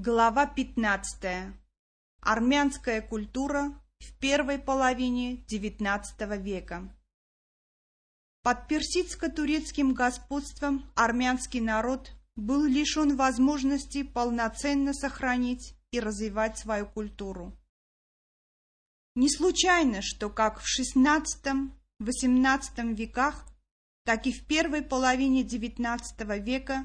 Глава 15. Армянская культура в первой половине XIX века. Под персидско-турецким господством армянский народ был лишен возможности полноценно сохранить и развивать свою культуру. Не случайно, что как в XVI-XVIII веках, так и в первой половине XIX века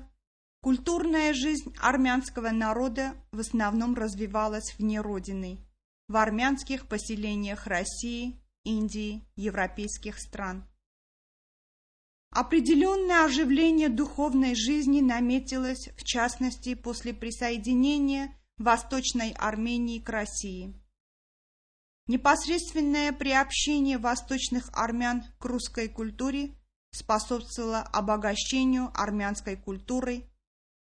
Культурная жизнь армянского народа в основном развивалась вне родины, в армянских поселениях России, Индии, европейских стран. Определенное оживление духовной жизни наметилось, в частности, после присоединения Восточной Армении к России. Непосредственное приобщение восточных армян к русской культуре способствовало обогащению армянской культуры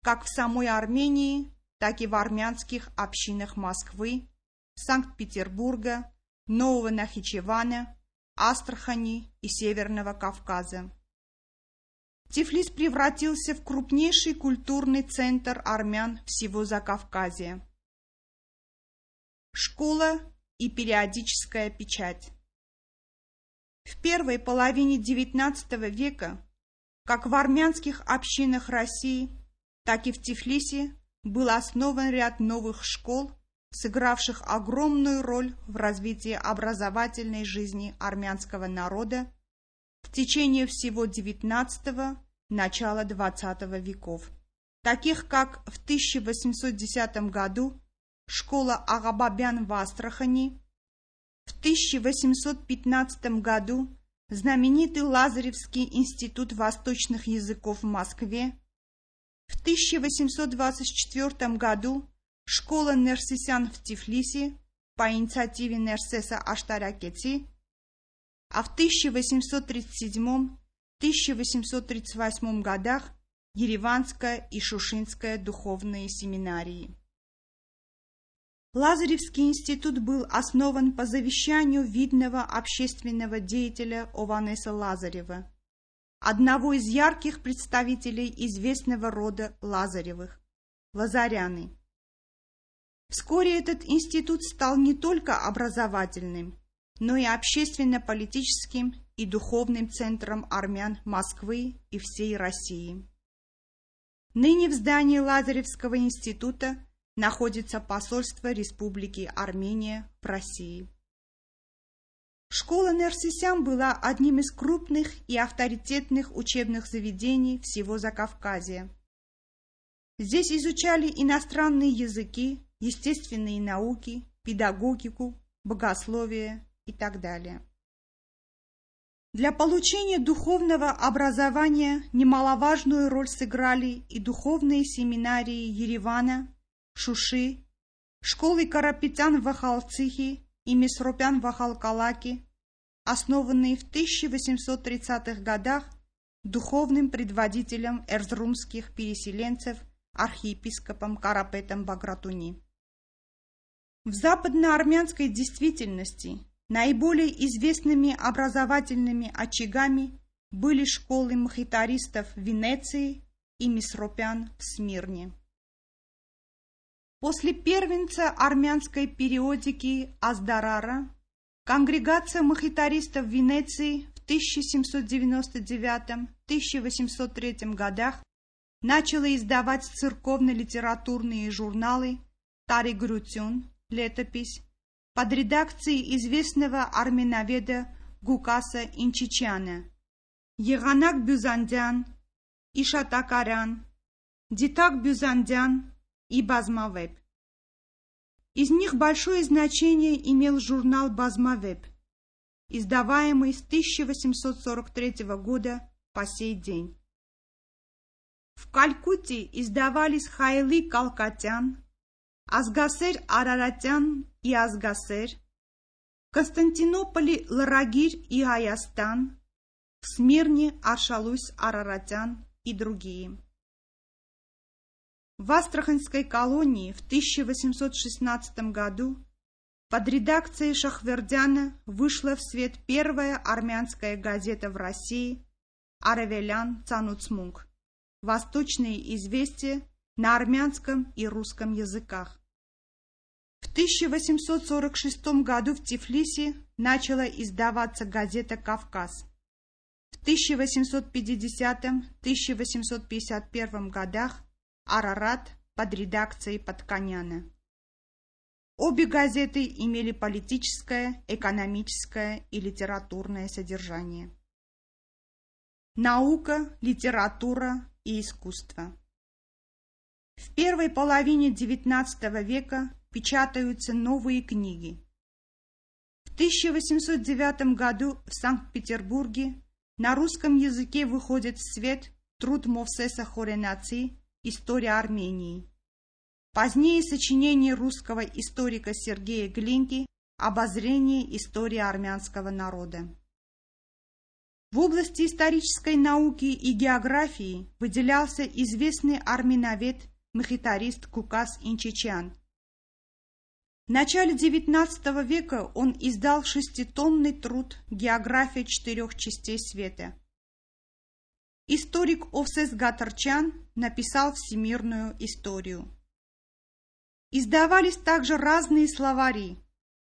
как в самой Армении, так и в армянских общинах Москвы, Санкт-Петербурга, Нового Нахичевана, Астрахани и Северного Кавказа. Тифлис превратился в крупнейший культурный центр армян всего Закавказья. Школа и периодическая печать. В первой половине XIX века, как в армянских общинах России, так и в Тифлисе был основан ряд новых школ, сыгравших огромную роль в развитии образовательной жизни армянского народа в течение всего XIX – начала XX веков, таких как в 1810 году школа Агабабян в Астрахани, в 1815 году знаменитый Лазаревский институт восточных языков в Москве, в 1824 году школа Нерсисян в Тифлисе по инициативе Нерсеса Аштаракети, а в 1837-1838 годах Ереванская и Шушинская духовные семинарии. Лазаревский институт был основан по завещанию видного общественного деятеля Ованеса Лазарева, одного из ярких представителей известного рода Лазаревых – Лазаряны. Вскоре этот институт стал не только образовательным, но и общественно-политическим и духовным центром армян Москвы и всей России. Ныне в здании Лазаревского института находится посольство Республики Армения в России. Школа Нерсисян была одним из крупных и авторитетных учебных заведений всего Закавказья. Здесь изучали иностранные языки, естественные науки, педагогику, богословие и так далее. Для получения духовного образования немаловажную роль сыграли и духовные семинарии Еревана, Шуши, школы Карапетян в Ахалцихе и Месропян в Ахалкалаке, основанные в 1830-х годах духовным предводителем эрзрумских переселенцев архиепископом Карапетом Багратуни. В западноармянской действительности наиболее известными образовательными очагами были школы махитаристов Венеции и Месропян в Смирне. После первенца армянской периодики Аздарара Конгрегация махитаристов Венеции в 1799-1803 годах начала издавать церковно-литературные журналы «Тари Грютюн», «Летопись» под редакцией известного арминоведа Гукаса Инчичана, Еганак Бюзандян, и Шатакарян, Дитак Бюзандян и Базмавеп. Из них большое значение имел журнал Базмавеб, издаваемый с 1843 года по сей день. В Калькутте издавались Хайли Калкатян, Азгасер Араратян и Азгасер, в Константинополе Ларагир и Аястан, в Смирне Аршалуйс Араратян и другие. В Астраханской колонии в 1816 году под редакцией Шахвердяна вышла в свет первая армянская газета в России «Аравелян Цануцмунг» «Восточные известия» на армянском и русском языках. В 1846 году в Тифлисе начала издаваться газета «Кавказ». В 1850-1851 годах «Арарат» под редакцией Подконяна. Обе газеты имели политическое, экономическое и литературное содержание. Наука, литература и искусство. В первой половине XIX века печатаются новые книги. В 1809 году в Санкт-Петербурге на русском языке выходит в свет труд Мовсеса Хоренаци «История Армении». Позднее сочинение русского историка Сергея Глинки «Обозрение истории армянского народа». В области исторической науки и географии выделялся известный армяновед, махитарист Кукас Инчичан. В начале XIX века он издал шеститомный труд «География четырех частей света». Историк Овсес Гатарчан написал всемирную историю. Издавались также разные словари,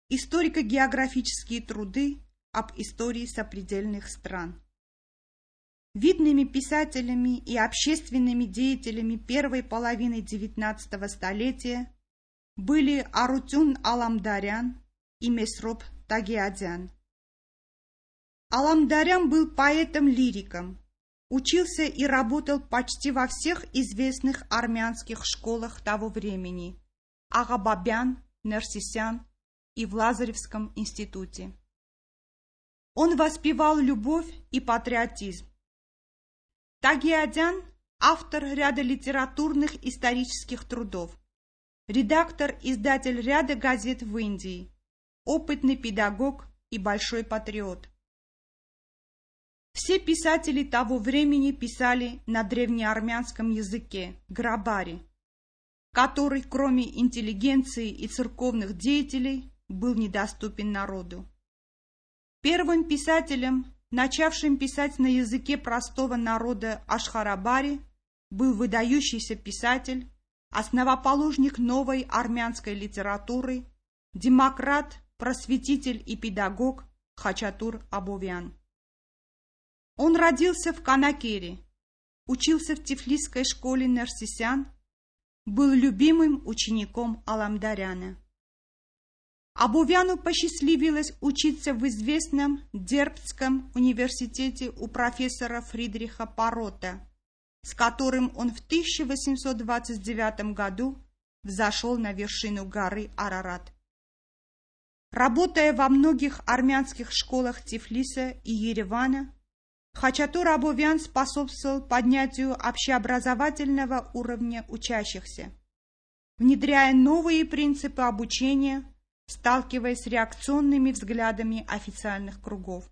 историко-географические труды об истории сопредельных стран. Видными писателями и общественными деятелями первой половины XIX столетия были Арутюн Аламдарян и Месроп Тагиадян. Аламдарян был поэтом-лириком, учился и работал почти во всех известных армянских школах того времени – Агабабян, Нерсисян и в Лазаревском институте. Он воспевал любовь и патриотизм. Тагиадян – автор ряда литературных исторических трудов, редактор-издатель ряда газет в Индии, опытный педагог и большой патриот. Все писатели того времени писали на древнеармянском языке, грабари, который, кроме интеллигенции и церковных деятелей, был недоступен народу. Первым писателем, начавшим писать на языке простого народа Ашхарабари, был выдающийся писатель, основоположник новой армянской литературы, демократ, просветитель и педагог Хачатур Абовян. Он родился в Канакере, учился в Тифлисской школе Нерсисян, был любимым учеником Аламдаряна. Абувяну посчастливилось учиться в известном Дербцком университете у профессора Фридриха Парота, с которым он в 1829 году взошел на вершину горы Арарат. Работая во многих армянских школах Тифлиса и Еревана, Хачатур Абувян способствовал поднятию общеобразовательного уровня учащихся, внедряя новые принципы обучения, сталкиваясь с реакционными взглядами официальных кругов.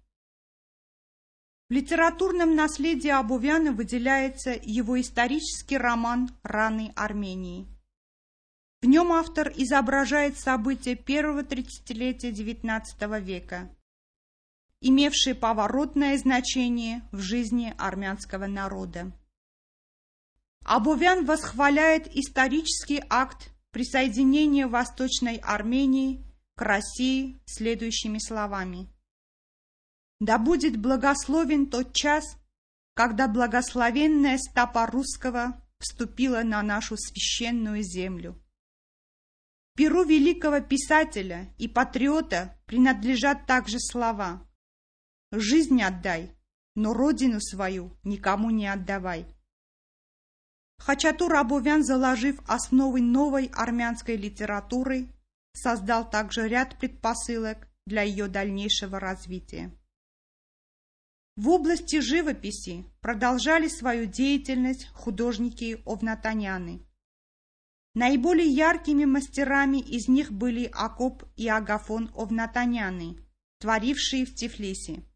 В литературном наследии Абувяна выделяется его исторический роман «Раны Армении». В нем автор изображает события первого тридцатилетия XIX века, имевшие поворотное значение в жизни армянского народа. Абувян восхваляет исторический акт присоединения Восточной Армении к России следующими словами. «Да будет благословен тот час, когда благословенная стопа русского вступила на нашу священную землю. Перу великого писателя и патриота принадлежат также слова Жизнь отдай, но родину свою никому не отдавай. Хачатур Абувян, заложив основы новой армянской литературы, создал также ряд предпосылок для ее дальнейшего развития. В области живописи продолжали свою деятельность художники Овнатаняны. Наиболее яркими мастерами из них были Акоп и Агафон Овнатаняны, творившие в Тифлисе.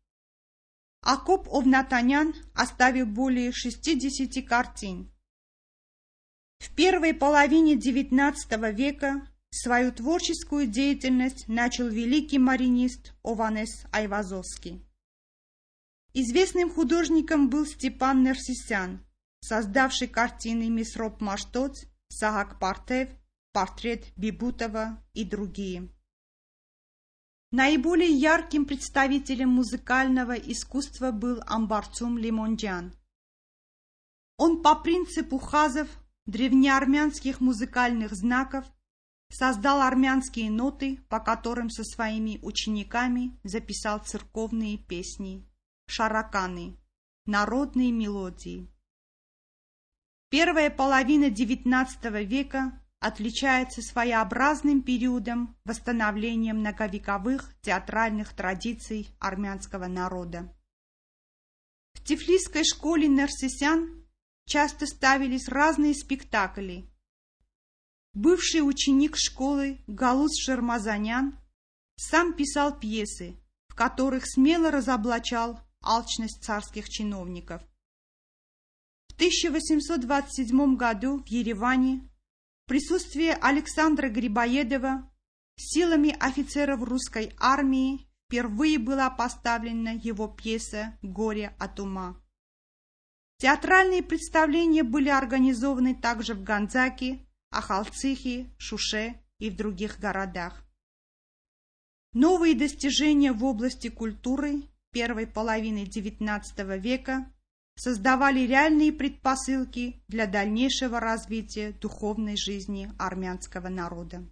Акоп Овнатанян оставил более 60 картин. В первой половине XIX века свою творческую деятельность начал великий маринист Ованес Айвазовский. Известным художником был Степан Нерсисян, создавший картины Мисроп Маштоц, Сагак Партев, портрет Бибутова и другие. Наиболее ярким представителем музыкального искусства был Амбарцум Лимонджан. Он по принципу хазов, древнеармянских музыкальных знаков, создал армянские ноты, по которым со своими учениками записал церковные песни, шараканы, народные мелодии. Первая половина XIX века отличается своеобразным периодом восстановления многовековых театральных традиций армянского народа. В Тифлисской школе Нарсисян часто ставились разные спектакли. Бывший ученик школы Галус Шермазанян сам писал пьесы, в которых смело разоблачал алчность царских чиновников. В 1827 году в Ереване в присутствии Александра Грибоедова силами офицеров русской армии впервые была поставлена его пьеса «Горе от ума». Театральные представления были организованы также в Ганзаке, Ахалцихе, Шуше и в других городах. Новые достижения в области культуры первой половины XIX века создавали реальные предпосылки для дальнейшего развития духовной жизни армянского народа.